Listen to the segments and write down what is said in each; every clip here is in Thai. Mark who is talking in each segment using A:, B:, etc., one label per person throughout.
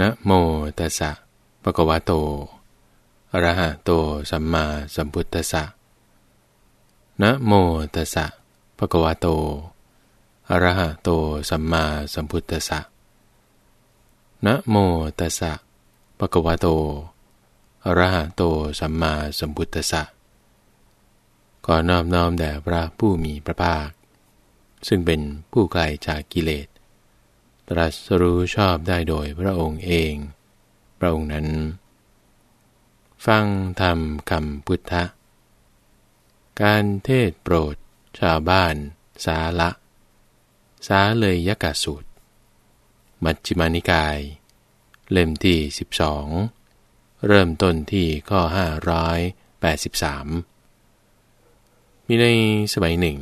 A: นะโมตัสสะปะกวะโตอะระหะโตสัมมาสัมพุทธัสสะนะโมตัสสะปะกวะโตอะระหะโตสัมมาสัมพุทธัสสะนะโมตัสสะปะกวะโตอะระหะโตสัมมาสัมพุทธัสสะขอนอบน้อมแด่พระผู้มีพระภาค ซึ่งเป็นผู้ไกลจากกิเลส ตรัสรู้ชอบได้โดยพระองค์เอง พระองค์นั้น ฟังธรรมคำพุทธะ การเทศโปรด ชาวบ้าน สาละ สาเลยยกสูตร มัชฌิมานิกาย เล่มที่ 12 เริ่มต้นที่ข้อ 583 มีในสมัยหนึ่ง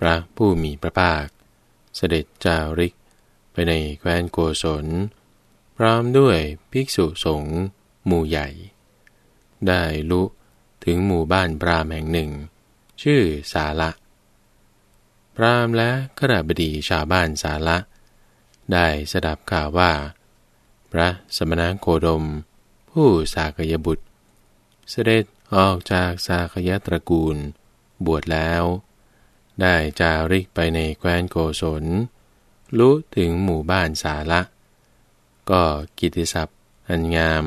A: พระผู้มีพระภาค เสด็จจาริก ในแคว้นโกศล พร้อมด้วยภิกษุสงฆ์หมู่ใหญ่ ได้ลุถึงหมู่บ้านพรามแห่งหนึ่ง ชื่อสาละ พรามและขรบดีชาวบ้านสาละ ได้สดับข่าวว่า พระสมณโคดม ผู้สากยบุตร เสด็จออกจากสากยตระกูล บวชแล้ว ได้จาริกไปในแคว้นโกศล รู้ถึงหมู่บ้านสาละ ก็กิติศัพท์อันงาม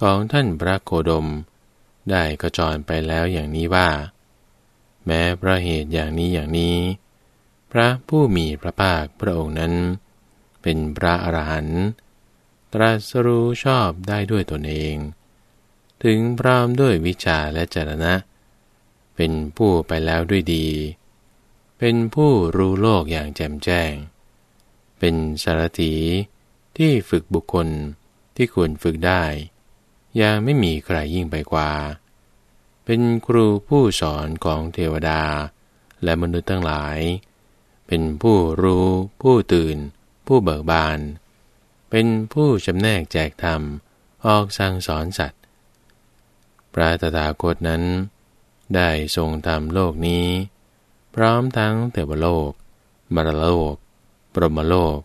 A: ของท่านพระโคดม ได้กระจรไปแล้วอย่างนี้ว่า แม้พระเหตุอย่างนี้อย่างนี้ พระผู้มีพระภาคพระองค์นั้น เป็นพระอรหันต์ตรัสรู้ชอบได้ด้วยตนเอง ถึงพร้อมด้วยวิชาและจรณะ เป็นผู้ไปแล้วด้วยดี เป็นผู้รู้โลกอย่างแจ่มแจ้ง เป็นสารถีที่ฝึกบุคคลที่ควรฝึกได้ ยังไม่มีใครยิ่งไปกว่า เป็นครูผู้สอนของเทวดา และมนุษย์ทั้งหลาย เป็นผู้รู้ผู้ตื่น ผู้เบิกบาน เป็นผู้จำแนกแจกธรรม ออกสั่งสอนสัตว์ พระตถาคตนั้น ได้ทรงทำโลกนี้ พร้อมทั้งเทวโลกมรโลก ปรมโลก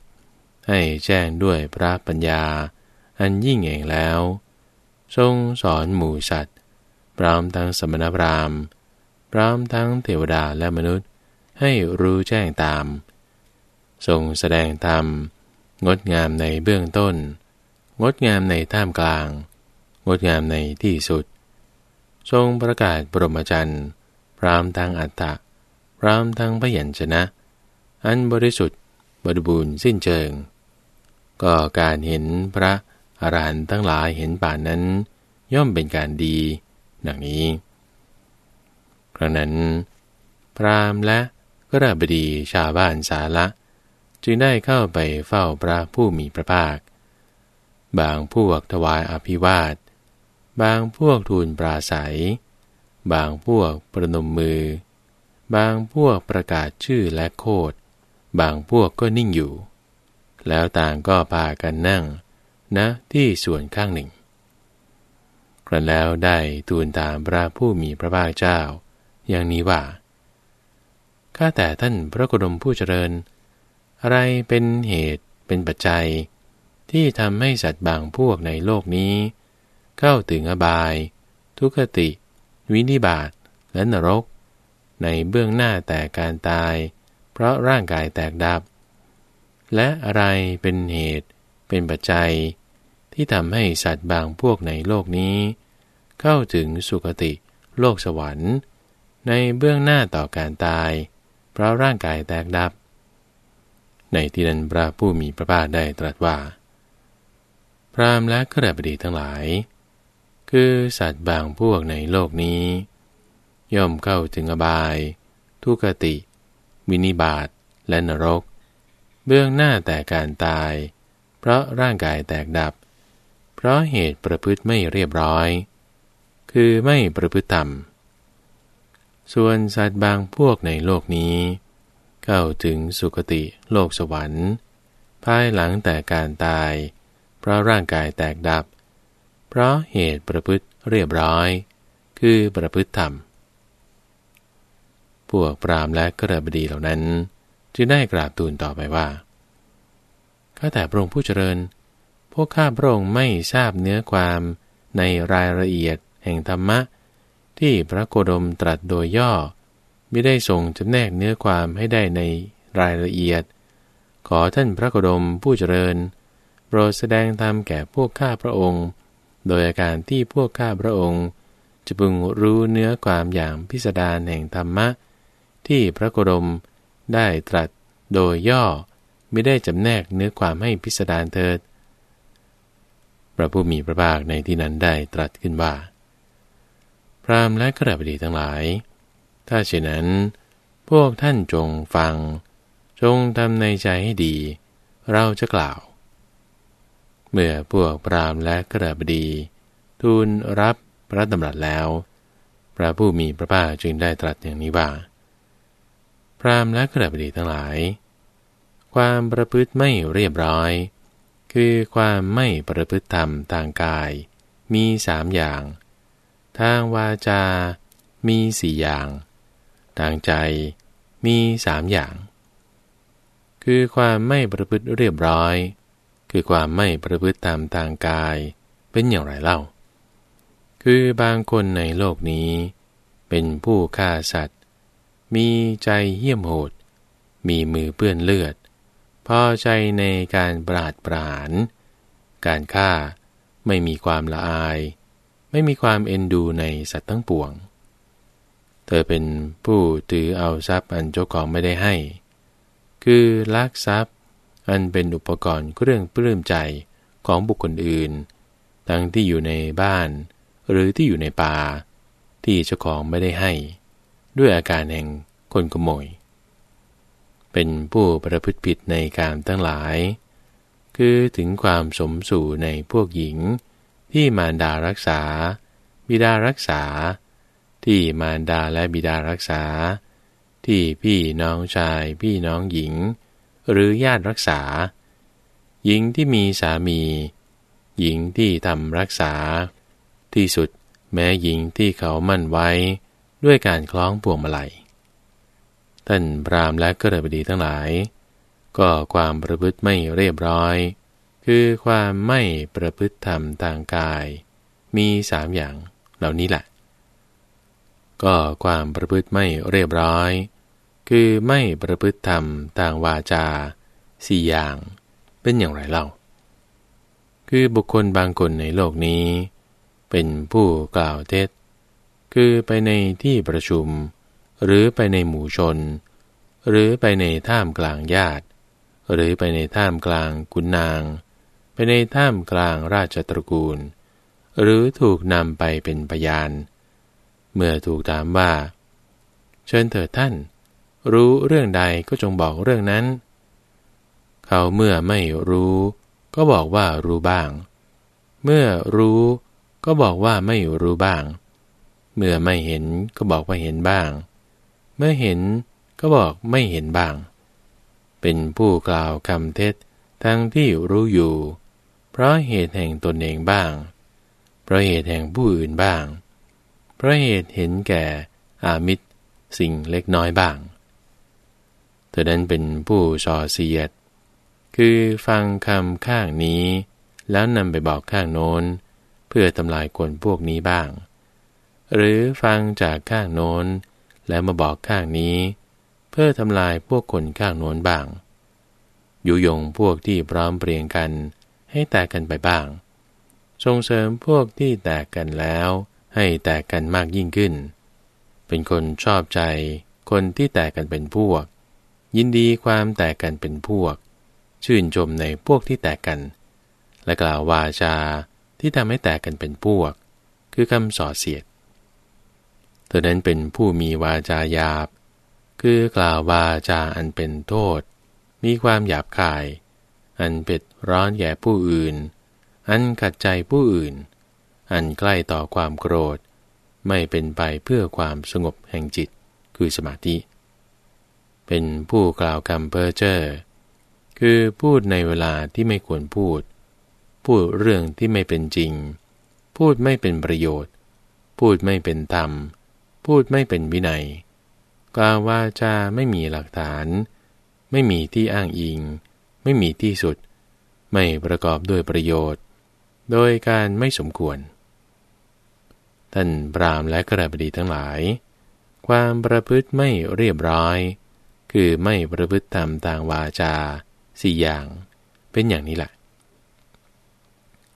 A: ให้แจ้งด้วยพระปัญญา อันยิ่งเองแล้ว ทรงสอนหมู่สัตว์ พร้อมทั้งสมณพราหมณ์ พร้อมทั้งเทวดาและมนุษย์ ให้รู้แจ้งตาม ทรงแสดงธรรม งดงามในเบื้องต้น งดงามในท่ามกลาง งดงามในที่สุด ทรงประกาศปรมจันทร์พร้อมทั้งอัตตะพร้อมทั้งพยัญชนะ อันบริสุทธิ์ บริบูรณ์สิ้นเชิง ก็การเห็นพระอรหันต์ทั้งหลายเห็นป่านนั้น ย่อมเป็นการดี ดังนี้ครั้งนั้น พรามและกระบดีชาวบ้านสาละ จึงได้เข้าไปเฝ้าพระผู้มีพระภาค บางพวกถวายอภิวาท บางพวกทูลปราศัย บางพวกประนมมือ บางพวกประกาศชื่อและโคด บางพวกก็นิ่งอยู่ แล้วต่างก็พากันนั่งนะที่ส่วนข้างหนึ่ง ครั้นแล้วได้ทูลตามพระผู้มีพระภาคเจ้า อย่างนี้ว่า ข้าแต่ท่านพระโคดมผู้เจริญ อะไรเป็นเหตุเป็นปัจจัย ที่ทำให้สัตว์บางพวกในโลกนี้ เข้าถึงอบาย ทุกขติ วินิบาตและนรก ในเบื้องหน้าแต่การตาย เพราะร่างกายแตกดับ และอะไรเป็นเหตุเป็นปัจจัย ที่ทำให้สัตว์บางพวกในโลกนี้ เข้าถึงสุคติโลกสวรรค์ ในเบื้องหน้าต่อการตาย เพราะร่างกายแตกดับ ในที่นั้นพระผู้มีพระภาคได้ตรัสว่า พรามและขรบดีทั้งหลาย คือสัตว์บางพวกในโลกนี้ ย่อมเข้าถึงอบาย ทุกติ วินิบาตและนรก เบื้องหน้าแต่การตาย เพราะร่างกายแตกดับ เพราะเหตุประพฤติไม่เรียบร้อย คือไม่ประพฤติธรรม ส่วนสัตว์บางพวกในโลกนี้ เข้าถึงสุคติโลกสวรรค์ ภายหลังแต่การตาย เพราะร่างกายแตกดับ เพราะเหตุประพฤติเรียบร้อย คือประพฤติธรรม พวกปรามและกระบดีเหล่านั้น จึงได้กราบทูลต่อไปว่าข้าแต่พระองค์ผู้เจริญผวกข้าพระองค์ไม่ทราบเนื้อความในรายละเอียดแห่งธรรมะ ที่พระโคดมตรัสโดยย่อ ไม่ได้ทรงจำแนกเนื้อความให้ได้ในรายละเอียด ขอท่านพระโคดมผู้เจริญโปรดแสดงธรรมแก่พวกข้าพระองค์ โดยอาการที่พวกข้าพระองค์ จะพึงรู้เนื้อความอย่างพิสดารแห่งธรรมะ ที่พระโคดมได้ตรัสโดยย่อไม่ได้จำแนกเนื้อความให้พิสดารเถิด พระผู้มีพระภาคในที่นั้นได้ตรัสขึ้นว่า พรามและกระบดีทั้งหลาย ถ้าเช่นนั้น พวกท่านจงฟัง จงทำในใจให้ดี เราจะกล่าว เมื่อพวกพรามและกระบดี ทูลรับพระดำรัสแล้ว พระผู้มีพระภาคจึงได้ตรัสอย่างนี้ว่า พรามและกระบดีทั้งหลาย ความประพฤติไม่เรียบร้อย คือความไม่ประพฤติธรรมทางกาย มีสามอย่าง ทางวาจา มีสี่อย่าง ทางใจ มีสามอย่าง คือความไม่ประพฤติเรียบร้อย คือความไม่ประพฤติตามทางกาย เป็นอย่างไรเล่า คือบางคนในโลกนี้ เป็นผู้ฆ่าสัตว์ มีใจเหี้ยมโหด มีมือเปื้อนเลือด พอใจในการปราดปราน การฆ่าไม่มีความละอาย ไม่มีความเอ็นดูในสัตว์ทั้งปวง เธอเป็นผู้ถือเอาทรัพย์อันเจ้าของไม่ได้ให้ คือลักทรัพย์ อันเป็นอุปกรณ์เครื่องปลื้มใจของบุคคลอื่น ทั้งที่อยู่ในบ้าน หรือที่อยู่ในป่า ที่เจ้าของไม่ได้ให้ ด้วยอาการแห่งคนขโมย เป็นผู้ประพฤติผิดในการทั้งหลาย คือถึงความสมสู่ในพวกหญิง ที่มารดารักษา บิดารักษา ที่มารดาและบิดารักษา ที่พี่น้องชายพี่น้องหญิง หรือญาติรักษา หญิงที่มีสามี หญิงที่ทำรักษา ที่สุดแม้หญิงที่เขามั่นไว้ ด้วยการคล้องพวงมาลัยท่านพรามและกระบดีทั้งหลาย ก็ความประพฤติไม่เรียบร้อย คือความไม่ประพฤติธรรมทางกาย มีสามอย่างเหล่านี้แหละ ก็ความประพฤติไม่เรียบร้อย คือไม่ประพฤติธรรมทางวาจาสี่อย่างเป็นอย่างไรเล่า คือบุคคลบางคนในโลกนี้ เป็นผู้กล่าวเท็จ คือไปในที่ประชุม หรือไปในหมู่ชน หรือไปในท่ามกลางญาติ หรือไปในท่ามกลางกุนนาง ไปในท่ามกลางราชตระกูล หรือถูกนำไปเป็นพยาน เมื่อถูกถามว่า เชิญเถิดท่าน รู้เรื่องใดก็จงบอกเรื่องนั้น เขาเมื่อไม่รู้ ก็บอกว่ารู้บ้าง เมื่อรู้ก็บอกว่าไม่รู้บ้าง เมื่อไม่เห็นก็บอกว่าเห็นบ้าง เมื่อเห็นก็บอกไม่เห็นบ้าง เป็นผู้กล่าวคำเท็จทั้งที่รู้อยู่ เพราะเหตุแห่งตนเองบ้าง เพราะเหตุแห่งผู้อื่นบ้าง เพราะเหตุเห็นแก่อามิตรสิ่งเล็กน้อยบ้าง เธอนั้นเป็นผู้ส่อเสียด คือฟังคำข้างนี้ แล้วนำไปบอกข้างโน้น เพื่อทำลายคนพวกนี้บ้าง หรือฟังจากข้างโน้น แล้วมาบอกข้างนี้ เพื่อทำลายพวกคนข้างโน้นบ้าง ยุยงพวกที่พร้อมเปลี่ยงกันให้แตกกันไปบ้าง ส่งเสริมพวกที่แตกกันแล้ว ให้แตกกันมากยิ่งขึ้น เป็นคนชอบใจ คนที่แตกกันเป็นพวก ยินดีความแตกกันเป็นพวก ชื่นชมในพวกที่แตกกัน และกล่าววาจาที่ทำให้แตกกันเป็นพวก คือคำส่อเสียด เธอนั้นเป็นผู้มีวาจาหยาบ คือกล่าววาจาอันเป็นโทษ มีความหยาบคาย อันเผ็ดร้อนแก่ผู้อื่น อันขัดใจผู้อื่น อันใกล้ต่อความโกรธ ไม่เป็นไปเพื่อความสงบแห่งจิต คือสมาธิ เป็นผู้กล่าวคำเพ้อเจ้อ คือพูดในเวลาที่ไม่ควรพูด พูดเรื่องที่ไม่เป็นจริง พูดไม่เป็นประโยชน์ พูดไม่เป็นธรรม พูดไม่เป็นวินัย กล่าวว่าจะไม่มีหลักฐาน ไม่มีที่อ้างอิง ไม่มีที่สุด ไม่ประกอบด้วยประโยชน์ โดยการไม่สมควร ท่านปรามและกระบดีทั้งหลาย ความประพฤติไม่เรียบร้อย คือไม่ประพฤติตามต่างวาจาสี่อย่าง เป็นอย่างนี้แหละ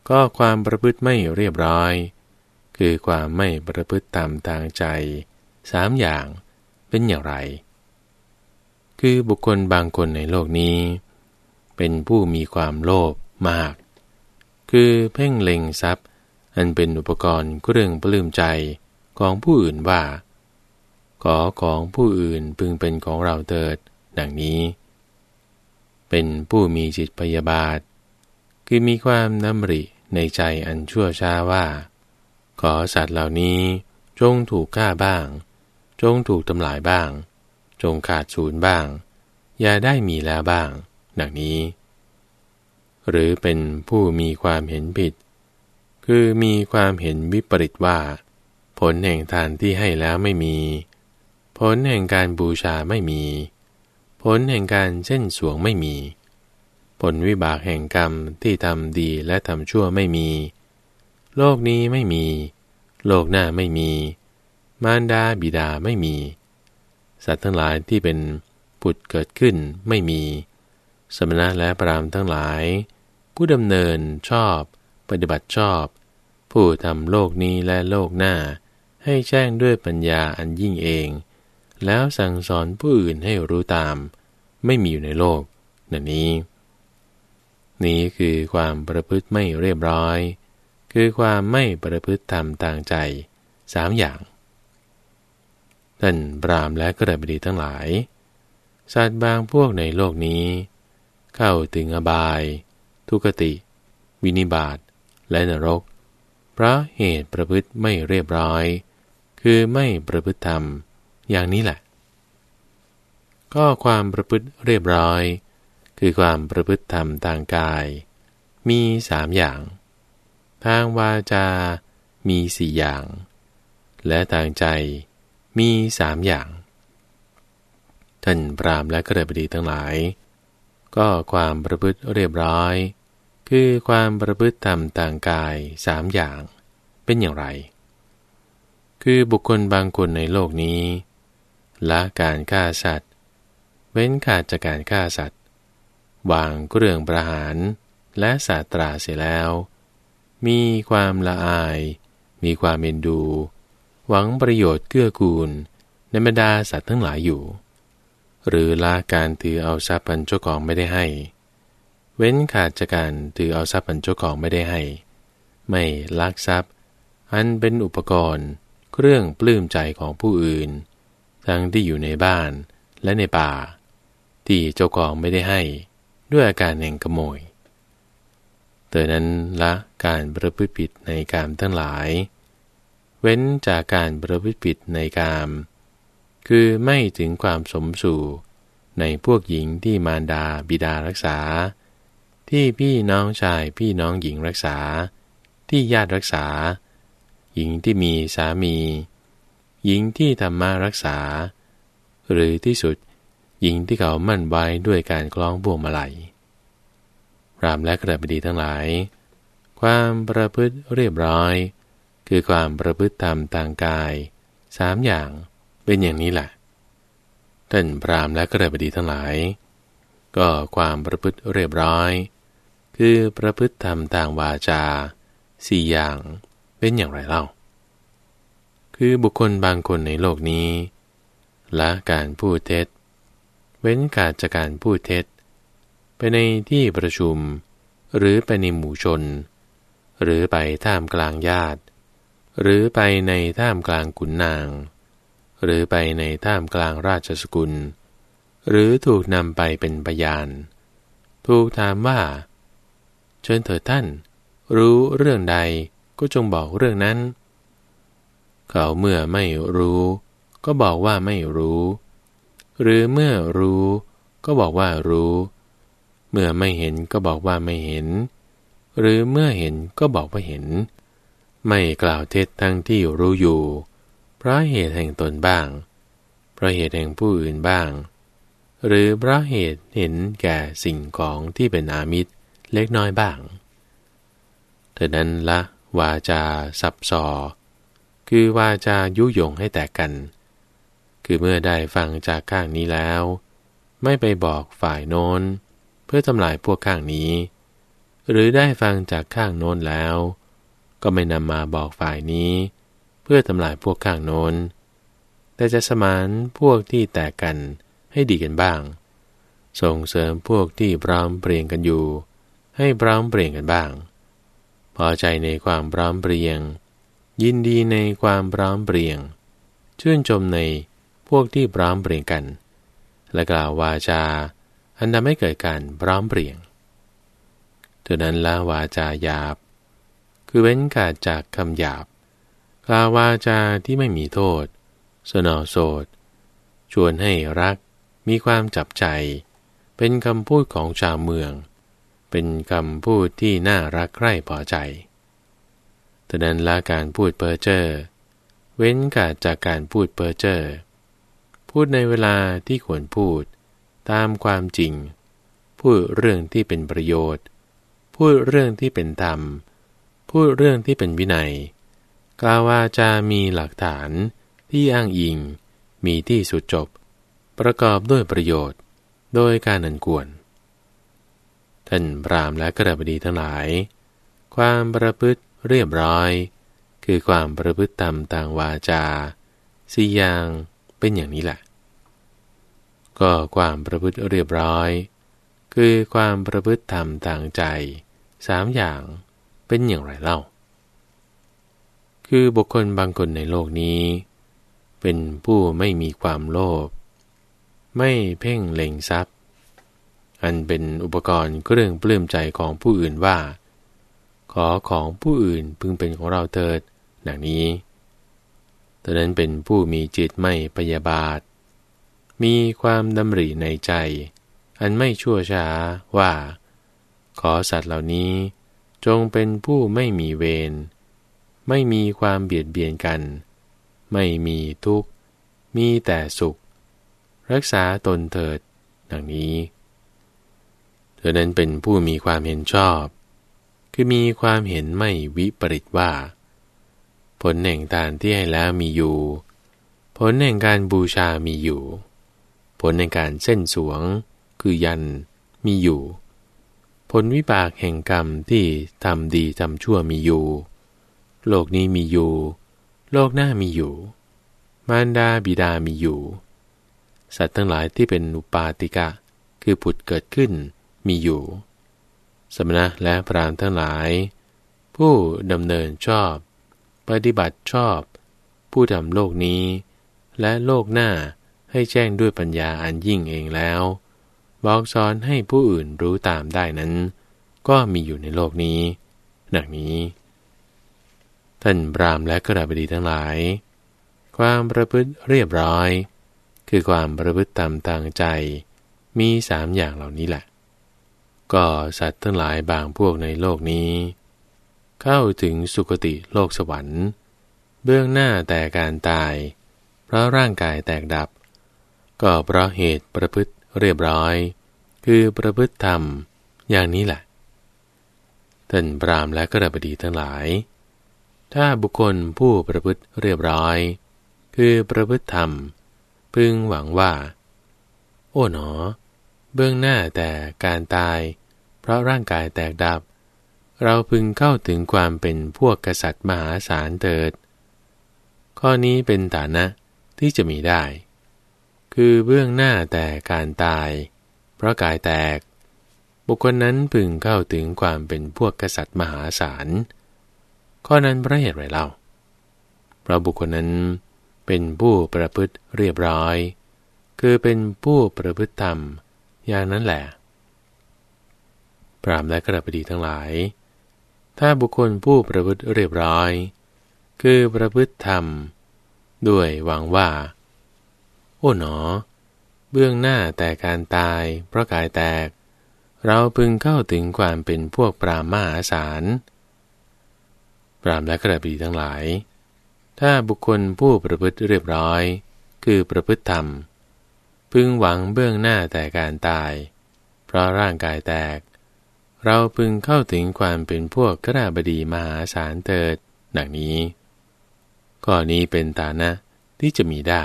A: ก็ความประพฤติไม่เรียบร้อย คือความไม่ประพฤติตามทางใจสามอย่างเป็นอย่างไร คือบุคคลบางคนในโลกนี้ เป็นผู้มีความโลภมาก คือเพ่งเล็งทรัพย์ อันเป็นอุปกรณ์เครื่องปลื้มใจของผู้อื่นว่า ขอของผู้อื่นพึงเป็นของเราเติดดังนี้ เป็นผู้มีจิตพยาบาท คือมีความน้ำริในใจอันชั่วช้าว่า ขอสัตว์เหล่านี้จงถูกฆ่าบ้าง จงถูกทำลายบ้าง จงขาดศูนย์บ้าง อย่าได้มีแล้วบ้าง ดังนี้ หรือเป็นผู้มีความเห็นผิด คือมีความเห็นวิปริตว่า ผลแห่งทานที่ให้แล้วไม่มี ผลแห่งการบูชาไม่มี ผลแห่งการเส้นสวงไม่มี ผลวิบากแห่งกรรมที่ทำดีและทำชั่วไม่มี โลกนี้ไม่มี โลกหน้าไม่มี มารดาบิดาไม่มี สัตว์ทั้งหลายที่เป็นผุดเกิดขึ้นไม่มี สมณะและปรามทั้งหลาย ผู้ดำเนินชอบ ปฏิบัติชอบ ผู้ทำโลกนี้และโลกหน้า ให้แจ้งด้วยปัญญาอันยิ่งเอง แล้วสั่งสอนผู้อื่นให้รู้ตาม ไม่มีอยู่ในโลกนั่นนี้ นี้คือความประพฤติไม่เรียบร้อย คือความไม่ประพฤติทำต่างใจสามอย่าง ท่านบรามและกระบดีทั้งหลาย สัตว์บางพวกในโลกนี้ เข้าถึงอบาย ทุกติ วินิบาตและนรก เพราะเหตุประพฤติไม่เรียบร้อย คือไม่ประพฤติธรรมอย่างนี้แหละ ก็ความประพฤติเรียบร้อย คือความประพฤติธรรมทางกาย มีสามอย่าง ทางวาจา มีสี่อย่าง และทางใจมีสามอย่าง ท่านปรามและกระบดีทั้งหลาย ก็ความประพฤติเรียบร้อย คือความประพฤติตามต่างกายสามอย่าง เป็นอย่างไร คือบุคคลบางคนในโลกนี้ละการฆ่าสัตว์ เว้นขาดจากการฆ่าสัตว์วางเครื่องประหารและศาสตราเสียแล้ว มีความละอาย มีความเมนดู หวังประโยชน์เกื้อกูลในบรรดาสัตว์ทั้งหลายอยู่ หรือละการถือเอาทรัพย์อันเจ้าของไม่ได้ให้ เว้นขาดจากการถือเอาทรัพย์อันเจ้าของไม่ได้ให้ ไม่ลักทรัพย์ อันเป็นอุปกรณ์ เครื่องปลื้มใจของผู้อื่น ทั้งที่อยู่ในบ้านและในป่า ที่เจ้าของไม่ได้ให้ ด้วยอาการแห่งขโมย เตอนั้นละการประพฤติผิดในการทั้งหลาย เว้นจากการประพฤติผิดในกาม คือไม่ถึงความสมสู่ในพวกหญิงที่มารดาบิดารักษา ที่พี่น้องชายพี่น้องหญิงรักษา ที่ญาติรักษา หญิงที่มีสามี หญิงที่ธรรมารักษา หรือที่สุดหญิงที่เขามั่นไว้ด้วยการคล้องบ่วงมาลัย รามและกระบดีทั้งหลาย ความประพฤติเรียบร้อย คือความประพฤติธรรมทางกายสามอย่างเป็นอย่างนี้แหละท่านพรามและกระบดีทั้งหลาย ก็ความประพฤติเรียบร้อย คือประพฤติธรรมทางวาจาสี่อย่างเป็นอย่างไรเล่า คือบุคคลบางคนในโลกนี้ละการพูดเท็จ เว้นการจากการพูดเท็จ ไปในที่ประชุม หรือไปในหมู่ชน หรือไปท่ามกลางญาติ หรือไปในท่ามกลางขุนนาง หรือไปในท่ามกลางราชสกุล หรือถูกนำไปเป็นพยาน ถูกถามว่า เชิญเถิดท่าน รู้เรื่องใดก็จงบอกเรื่องนั้น เขาเมื่อไม่รู้ ก็บอกว่าไม่รู้ หรือเมื่อรู้ ก็บอกว่ารู้ เมื่อไม่เห็นก็บอกว่าไม่เห็น หรือเมื่อเห็นก็บอกว่าเห็น ไม่กล่าวเท็จทั้งที่รู้อยู่ เพราะเหตุแห่งตนบ้าง เพราะเหตุแห่งผู้อื่นบ้าง หรือเพราะเหตุเห็นแก่สิ่งของที่เป็นอามิตรเล็กน้อยบ้างเท่านั้นละวาจาสับซอคือวาจายุยงให้แตกกัน คือเมื่อได้ฟังจากข้างนี้แล้ว ไม่ไปบอกฝ่ายโน้น พื่อทำลายพวกข้างนี้ หรือได้ฟังจากข้างโน้นแล้ว ก็ไม่นำมาบอกฝ่ายนี้ เพื่อทำลายพวกข้างโน้น แต่จะสมานพวกที่แตกกันให้ดีกันบ้าง ส่งเสริมพวกที่พร้อมเปลี่ยนกันอยู่ ให้พร้อมเปลี่ยนกันบ้าง พอใจในความพร้อมเปลี่ยนยินดีในความพร้อมเปลี่ยนชื่นชมในพวกที่พร้อมเปลี่ยนกัน และกล่าววาจา อันทำให้เกิดการพร้อมเปลี่ยนเท่านั้นละวาจาหยาบ คือเว้นกาดจากคำหยาบกล่าววาจาที่ไม่มีโทษ สนอโสดชวนให้รัก มีความจับใจ เป็นคำพูดของชาวเมือง เป็นคำพูดที่น่ารักใคร่พอใจแต่นั้นละการพูดเพ้อเจ้อเว้นกาดจากการพูดเพ้อเจ้อพูดในเวลาที่ควรพูด ตามความจริง พูดเรื่องที่เป็นประโยชน์ พูดเรื่องที่เป็นธรรม พูดเรื่องที่เป็นวินัย กล่าวว่าจะมีหลักฐานที่อ้างอิง มีที่สุดจบ ประกอบด้วยประโยชน์ โดยการนันกวนท่านพรามและกระบดีทั้งหลาย ความประพฤติเรียบร้อย คือความประพฤติตามต่างวาจาสี่อย่างเป็นอย่างนี้แหละ ก็ความประพฤติเรียบร้อย คือความประพฤติธรรมต่างใจสามอย่างเป็นอย่างไรเล่า คือบุคคลบางคนในโลกนี้ เป็นผู้ไม่มีความโลภไม่เพ่งเล็งทรัพย์ อันเป็นอุปกรณ์เครื่องปลื้มใจของผู้อื่นว่า ขอของผู้อื่นพึงเป็นของเราเถิดดังนี้ตอนนั้นเป็นผู้มีจิตไม่พยาบาท มีความดำริในใจ อันไม่ชั่วช้าว่า ขอสัตว์เหล่านี้จงเป็นผู้ไม่มีเวร ไม่มีความเบียดเบียนกัน ไม่มีทุกข์ มีแต่สุข รักษาตนเถิด ดังนี้ เธอนั้นเป็นผู้มีความเห็นชอบ คือมีความเห็นไม่วิปริตว่า ผลแห่งทานที่ให้แล้วมีอยู่ ผลแห่งการบูชามีอยู่ ผลในการเส้นสวง คือยันมีอยู่ ผลวิบากแห่งกรรมที่ทำดีทำชั่วมีอยู่ โลกนี้มีอยู่ โลกหน้ามีอยู่ มารดาบิดามีอยู่ สัตว์ทั้งหลายที่เป็นอุปาติกะ คือผุดเกิดขึ้นมีอยู่ สมณะและพรามทั้งหลาย ผู้ดำเนินชอบ ปฏิบัติชอบ ผู้ทำโลกนี้ และโลกหน้า ให้แจ้งด้วยปัญญาอันยิ่งเองแล้ว บอกสอนให้ผู้อื่นรู้ตามได้นั้น ก็มีอยู่ในโลกนี้ ดังนี้ ท่านบรามและกระบดีทั้งหลาย ความประพฤติเรียบร้อย คือความประพฤติตามทางใจ มีสามอย่างเหล่านี้แหละ ก็สัตว์ทั้งหลายบางพวกในโลกนี้ เข้าถึงสุคติโลกสวรรค์ เบื้องหน้าแต่การตาย เพราะร่างกายแตกดับ ก็เพราะเหตุประพฤติเรียบร้อย คือประพฤติธรรมอย่างนี้แหละท่านพรามและกระบดีทั้งหลาย ถ้าบุคคลผู้ประพฤติเรียบร้อย คือประพฤติธรรม พึงหวังว่า โอ้หนอ เบื้องหน้าแต่การตาย เพราะร่างกายแตกดับ เราพึงเข้าถึงความเป็นพวกกษัตริย์มหาศาลเถิด ข้อนี้เป็นฐานะที่จะมีได้ คือเบื้องหน้าแต่การตาย เพราะกายแตก บุคคลนั้นพึงเข้าถึงความเป็นพวกกษัตริย์มหาศาล ข้อนั้นเพระเหตุไรเล่า เพราะบุคคลนั้นเป็นผู้ประพฤติเรียบร้อย คือเป็นผู้ประพฤติธรรมอย่างนั้นแหละ พรามและกระบดีทั้งหลาย ถ้าบุคคลผู้ประพฤติเรียบร้อย คือประพฤติธรรม ด้วยหวังว่า โอ้หนอ เบื้องหน้าแต่การตายเพราะกายแตก เราพึงเข้าถึงความเป็นพวกปรามาสาร ปรามและกระบีทั้งหลาย ถ้าบุคคลผู้ประพฤติเรียบร้อย คือประพฤติธรรม พึงหวังเบื้องหน้าแต่การตาย เพราะร่างกายแตก เราพึงเข้าถึงความเป็นพวกกระบดีมหาศาลเติดดังนี้ ข้อนี้เป็นฐานะที่จะมีได้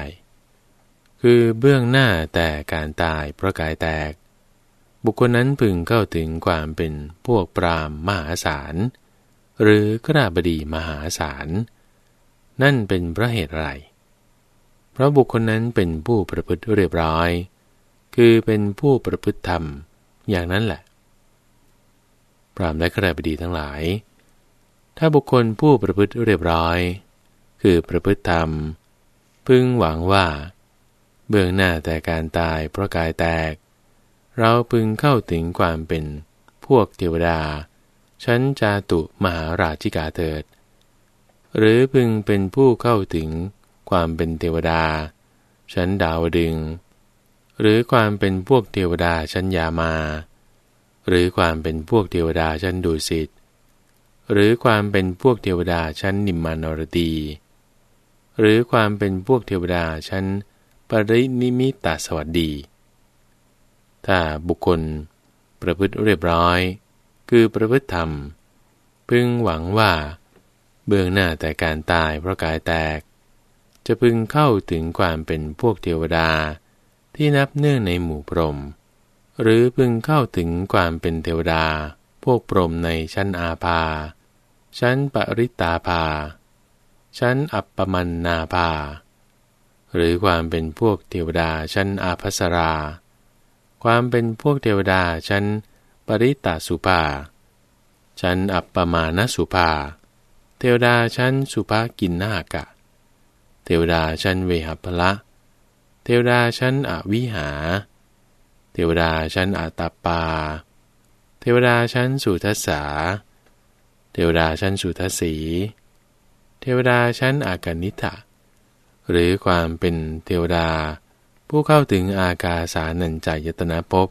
A: คือเบื้องหน้าแต่การตายเพราะกายแตก บุคคลนั้นพึงเข้าถึงความเป็นพวกปรามมหาศาล หรือกระบดีมหาศาล นั่นเป็นเพราะเหตุไร เพราะบุคคลนั้นเป็นผู้ประพฤติเรียบร้อย คือเป็นผู้ประพฤติธรรมอย่างนั้นแหละ ปรามและกระบดีทั้งหลาย ถ้าบุคคลผู้ประพฤติเรียบร้อย คือประพฤติธรรม พึงหวังว่า เบื้องหน้าแต่การตายเพราะกายแตก เราพึงเข้าถึงความเป็นพวกเทวดา ชั้นจาตุมหาราชิกาเถิด หรือพึงเป็นผู้เข้าถึงความเป็นเทวดา ชั้นดาวดึง หรือความเป็นพวกเทวดาชั้นยามา หรือความเป็นพวกเทวดาชั้นดุสิตหรือความเป็นพวกเทวดาชั้นนิมมานรดี หรือความเป็นพวกเทวดาชั้น ปรินิมิตาสวัสดี ถ้าบุคคลประพฤติเรียบร้อย คือประพฤติธรรม พึงหวังว่า เบื้องหน้าแต่การตายเพราะกายแตก จะพึงเข้าถึงความเป็นพวกเทวดาที่นับเนื่องในหมู่พรหมหรือพึงเข้าถึงความเป็นเทวดา พวกพรหมในชั้นอาภา ชั้นปริตาภา ชั้นอัปปมันนาภา หรือความเป็นพวกเทวดาชั้นอาภัสรา ความเป็นพวกเทวดาชั้นปริตาสุภา ชั้นอัปปมาณสุภา เทวดาชั้นสุภากินนากะ เทวดาชั้นเวหพละ เทวดาชั้นอวิหา เทวดาชั้นอาตาปา เทวดาชั้นสุทัสสา เทวดาชั้นสุทัสสี เทวดาชั้นอากานิทะ หรือความเป็นเทวดา ผู้เข้าถึงอากาสานัญจายตนะภพ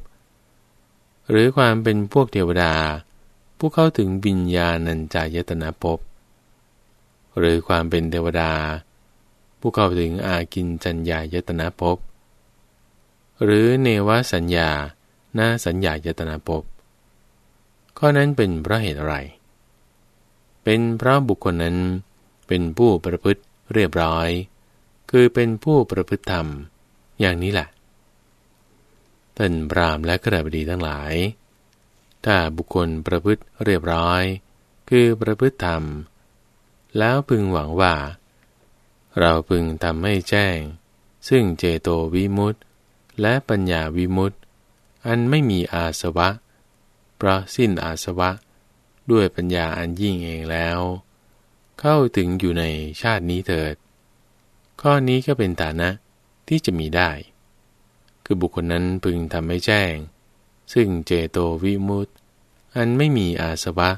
A: หรือความเป็นพวกเทวดา ผู้เข้าถึงบิญญาณัญจายตนะภพหรือความเป็นเทวดา ผู้เข้าถึงอากินจัญญายตนะภพหรือเนวสัญญาหน้าสัญญายตนาภพข้อนั้นเป็นเพราะเหตุอะไร เป็นเพราะบุคคลนั้นเป็นผู้ประพฤติเรียบร้อย คือเป็นผู้ประพฤติธรรม อย่างนี้แหละท่านพรามและกระบดีทั้งหลาย ถ้าบุคคลประพฤติเรียบร้อย คือประพฤติธรรม แล้วพึงหวังว่า เราพึงทำให้แจ้ง ซึ่งเจโตวิมุตต์และปัญญาวิมุตติอันไม่มีอาสวะ เพราะสิ้นอาสวะ ด้วยปัญญาอันยิ่งเองแล้ว เข้าถึงอยู่ในชาตินี้เถิด ข้อนี้ก็เป็นฐานะที่จะมีได้ คือบุคคลนั้นพึงทำให้แจ้ง ซึ่งเจโตวิมุตติอันไม่มีอาสวะ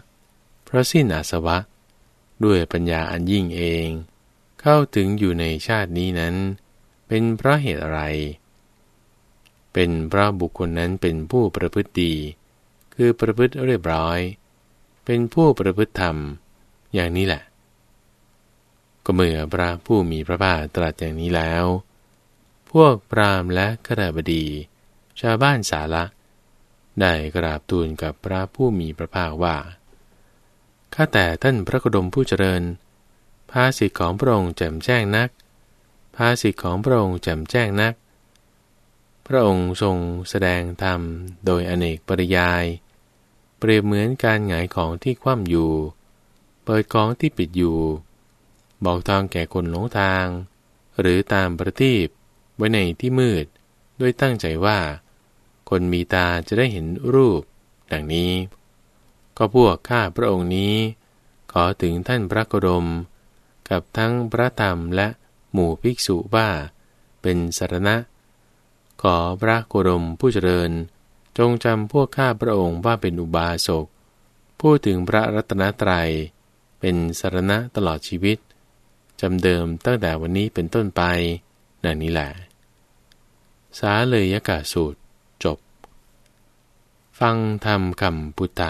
A: เพราะสิ้นอาสวะ ด้วยปัญญาอันยิ่งเอง เข้าถึงอยู่ในชาตินี้นั้น เป็นเพราะเหตุอะไร เป็นเพราะบุคคลนั้นเป็นผู้ประพฤติดี คือประพฤติเรียบร้อย เป็นผู้ประพฤติธรรม อย่างนี้แหละ ก็เมื่อพระผู้มีพระภาคตรัสอย่างนี้แล้ว พวกพรามและขรบดี ชาวบ้านสาระได้กราบทูลกับพระผู้มีพระภาคว่า ข้าแต่ท่านพระกดมผู้เจริญ ภาสิทธิของพระองค์แจ่มแจ้งนัก ภาสิทธิของพระองค์แจ่มแจ้งนัก พระองค์ทรงแสดงธรรมโดยอเนกปริยาย เปรียบเหมือนการหงายของที่คว่ำอยู่ เปิดของที่ปิดอยู่ บอกทางแก่คนหลงทาง หรือตามประทีปไว้ในที่มืด ด้วยตั้งใจว่า คนมีตาจะได้เห็นรูป ดังนี้ ก็พวกข้าพระองค์นี้ ขอถึงท่านพระกรม กับทั้งพระธรรมและหมู่ภิกษุว่าเป็นสารณะ ขอพระโคดมผู้เจริญ จงจำพวกข้าพระองค์ว่าเป็นอุบาสกพูดถึงพระรัตนตรัย เป็นสารณะตลอดชีวิต จำเดิมตั้งแต่วันนี้เป็นต้นไปนั่นนี้แหละ สาเลยยกาสูตร จบ ฟังธรรมคำพุทธ